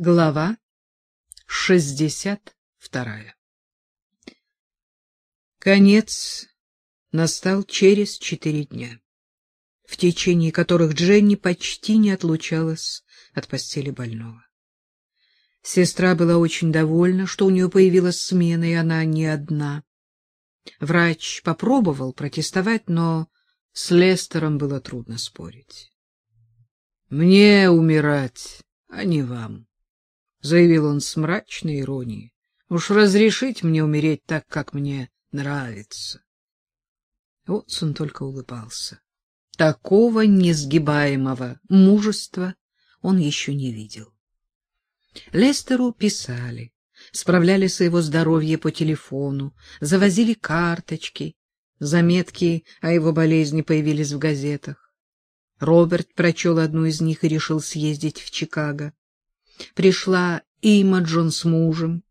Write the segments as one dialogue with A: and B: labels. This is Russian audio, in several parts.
A: Глава шестьдесят вторая Конец настал через четыре дня, в течение которых Дженни почти не отлучалась от постели больного. Сестра была очень довольна, что у нее появилась смена, и она не одна. Врач попробовал протестовать, но с Лестером было трудно спорить. — Мне умирать, а не вам. — заявил он с мрачной иронией. — Уж разрешить мне умереть так, как мне нравится. Отсон только улыбался. Такого несгибаемого мужества он еще не видел. Лестеру писали, справлялись о его здоровье по телефону, завозили карточки, заметки о его болезни появились в газетах. Роберт прочел одну из них и решил съездить в Чикаго пришла Имаджон с мужем.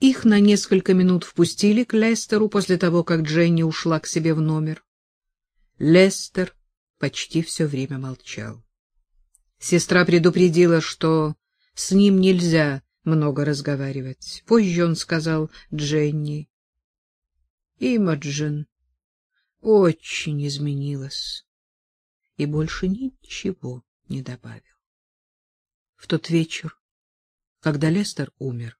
A: Их на несколько минут впустили к Лестеру после того, как Дженни ушла к себе в номер. Лестер почти все время молчал. Сестра предупредила, что с ним нельзя много разговаривать. Позже он сказал Дженни. Имаджин очень изменилась и больше ничего не добавил в тот вечер, когда Лестер умер.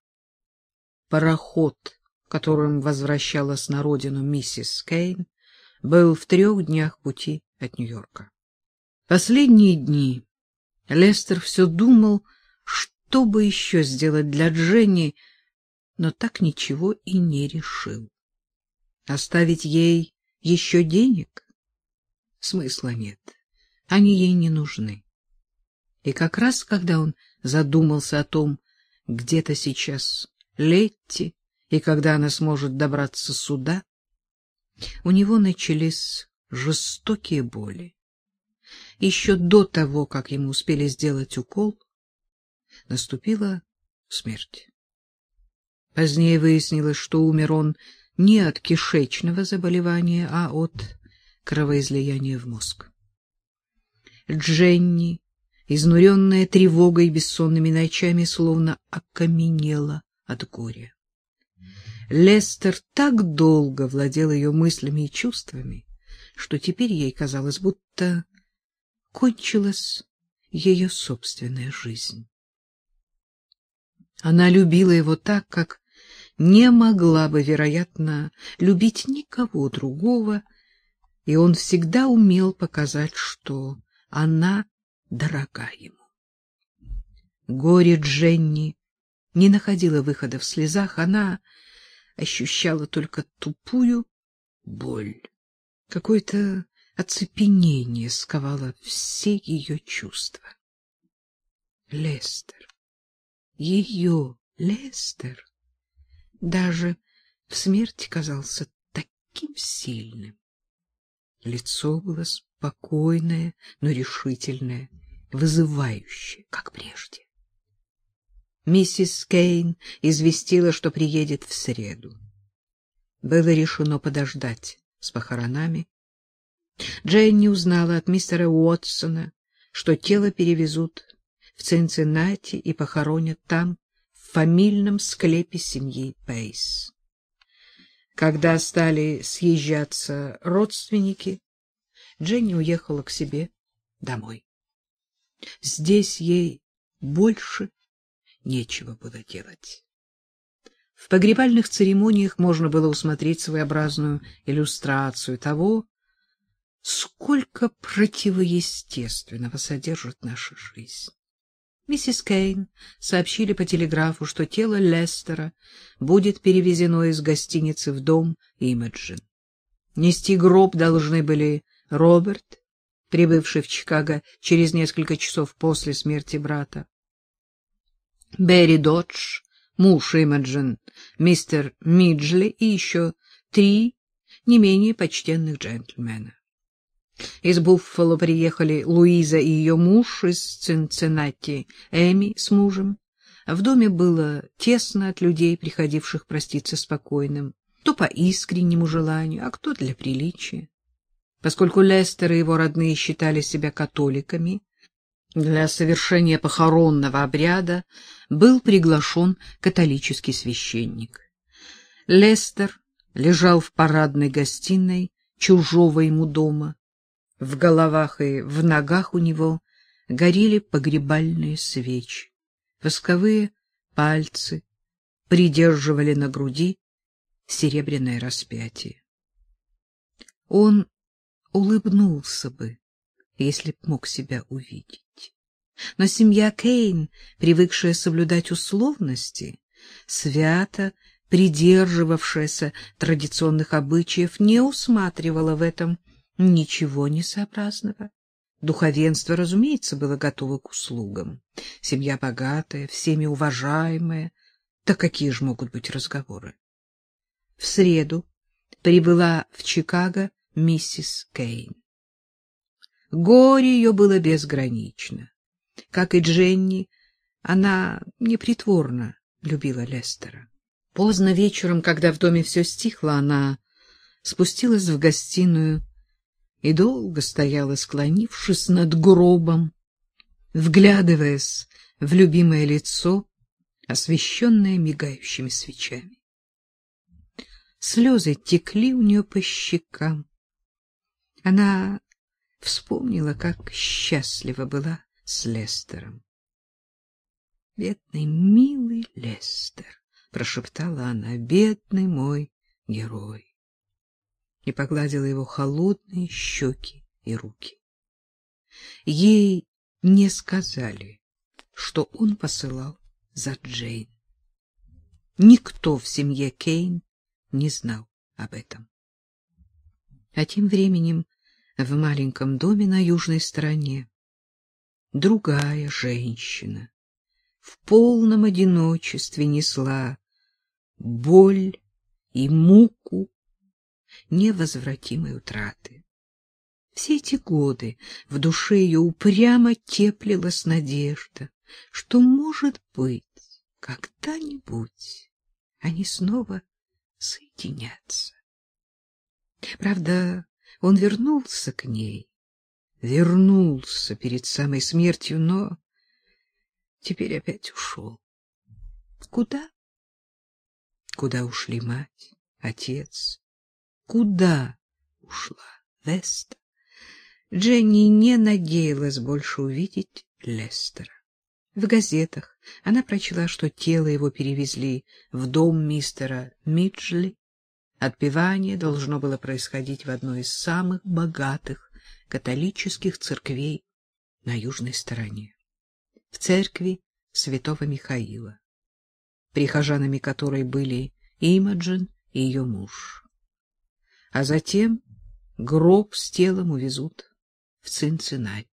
A: Пароход, которым возвращалась на родину миссис Кейн, был в трех днях пути от Нью-Йорка. Последние дни Лестер все думал, что бы еще сделать для Дженни, но так ничего и не решил. Оставить ей еще денег? Смысла нет, они ей не нужны. И как раз когда он задумался о том, где-то сейчас Летти, и когда она сможет добраться сюда, у него начались жестокие боли. Еще до того, как ему успели сделать укол, наступила смерть. Позднее выяснилось, что умер он не от кишечного заболевания, а от кровоизлияния в мозг. Дженни изнуренная тревогой и бессонными ночами, словно окаменела от горя. Лестер так долго владел ее мыслями и чувствами, что теперь ей казалось, будто кончилась ее собственная жизнь. Она любила его так, как не могла бы, вероятно, любить никого другого, и он всегда умел показать, что она дорога ему. Горе Дженни не находило выхода в слезах, она ощущала только тупую боль. Какое-то оцепенение сковало все ее чувства. Лестер, ее Лестер, даже в смерти казался таким сильным. Лицо было спокойное, но решительное вызывающе, как прежде. Миссис Кейн известила, что приедет в среду. Было решено подождать с похоронами. Дженни узнала от мистера Уотсона, что тело перевезут в Цинциннати и похоронят там, в фамильном склепе семьи Пейс. Когда стали съезжаться родственники, Дженни уехала к себе домой. Здесь ей больше нечего было делать. В погребальных церемониях можно было усмотреть своеобразную иллюстрацию того, сколько противоестественного содержит наша жизнь. Миссис Кейн сообщили по телеграфу, что тело Лестера будет перевезено из гостиницы в дом Имаджин. Нести гроб должны были Роберт прибывший в Чикаго через несколько часов после смерти брата. Берри Додж, муж Имаджин, мистер Миджли и еще три не менее почтенных джентльмена. Из Буффало приехали Луиза и ее муж из Цинциннати, Эми с мужем. В доме было тесно от людей, приходивших проститься спокойным, то по искреннему желанию, а кто для приличия. Поскольку Лестер и его родные считали себя католиками, Для совершения похоронного обряда был приглашен католический священник. Лестер лежал в парадной гостиной чужого ему дома. В головах и в ногах у него горели погребальные свечи. Восковые пальцы придерживали на груди серебряное распятие. Он улыбнулся бы, если б мог себя увидеть. Но семья Кейн, привыкшая соблюдать условности, свято придерживавшаяся традиционных обычаев, не усматривала в этом ничего несообразного. Духовенство, разумеется, было готово к услугам. Семья богатая, всеми уважаемая. Да какие же могут быть разговоры? В среду прибыла в Чикаго миссис Кейн. Горе ее было безгранично. Как и Дженни, она непритворно любила Лестера. Поздно вечером, когда в доме все стихло, она спустилась в гостиную и долго стояла, склонившись над гробом, вглядываясь в любимое лицо, освещенное мигающими свечами. Слезы текли у нее по щекам. Она вспомнила, как счастлива была с Лестером. Бедный, милый Лестер, прошептала она, бедный мой герой. И погладила его холодные щеки и руки. Ей не сказали, что он посылал за Джейн. Никто в семье Кейн не знал об этом. А тем временем в маленьком доме на южной стороне другая женщина в полном одиночестве несла боль и муку невозвратимой утраты. Все эти годы в душе ее упрямо теплилась надежда, что, может быть, когда-нибудь они снова соединятся. Правда, он вернулся к ней, вернулся перед самой смертью, но теперь опять ушел. Куда? Куда ушли мать, отец? Куда ушла Веста? Дженни не надеялась больше увидеть Лестера. В газетах она прочла, что тело его перевезли в дом мистера Миджли. Отпевание должно было происходить в одной из самых богатых католических церквей на южной стороне, в церкви святого Михаила, прихожанами которой были Имаджин и ее муж. А затем гроб с телом увезут в Цинциннати.